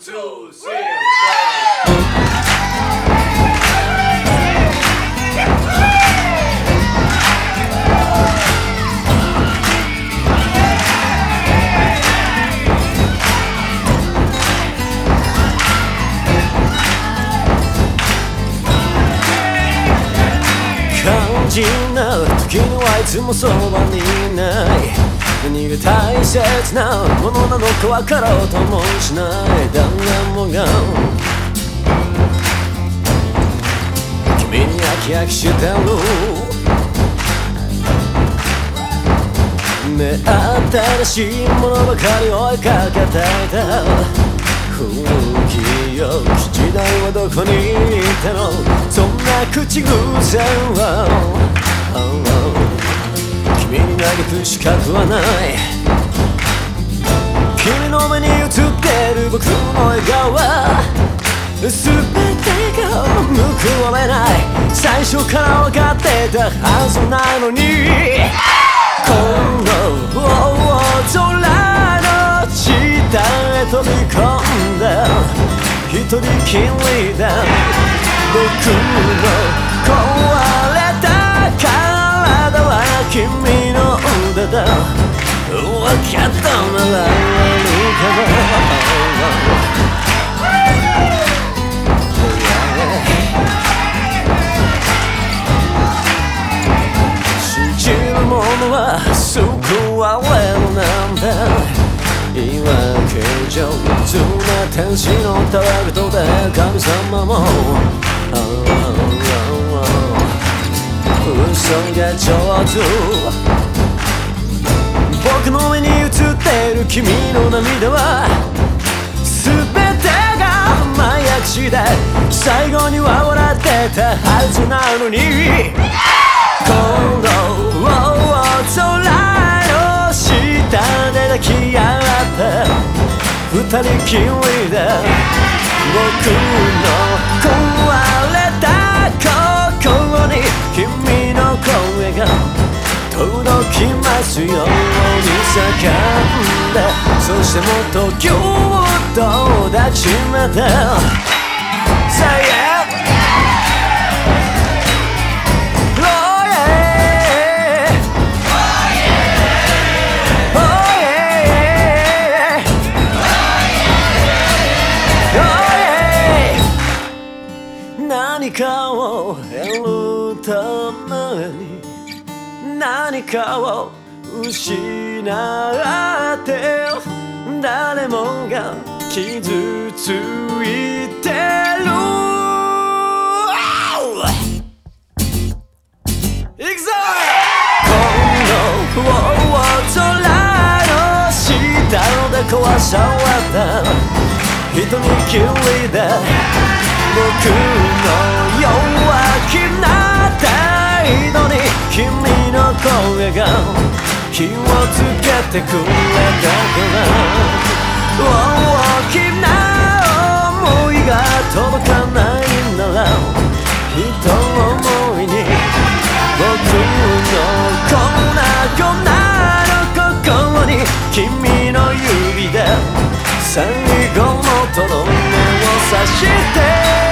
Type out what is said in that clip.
two, three, four. 肝心な時にはいつもそばにいない何が大切なものなのか分かろうともしない。誰もが君に飽き飽きしてる目新しいものばかり追いかけていた。古き良き時代はどこにいたの。そんな口癖は、資格はない。君の目に映ってる僕の笑顔は全てが報われない。最初から分かってたはずなのに。この大空の下へ飛び込んだ。一人きりだ。僕の分かったならいいかな信じるものは救われるなんて言い訳上手な天使のターゲットで神様も嘘が上手君の涙は全てが麻薬師で最後には笑ってたはずなのにこの大空の下で抱き合って二人きりで僕の壊きますように叫んでそしてもっとぎゅっと抱きしめて Say yeah Oh yeah Oh yeah Oh yeah 何かを得るために何かを失って誰もが傷ついてる。いくぞ！この大空の下で壊された。一人きりで僕の弱気な態度に君気をつけてくれたから大きな想いが届かないなら人の想いに僕のこんなこんなの心に君の指で最後のとどめを刺して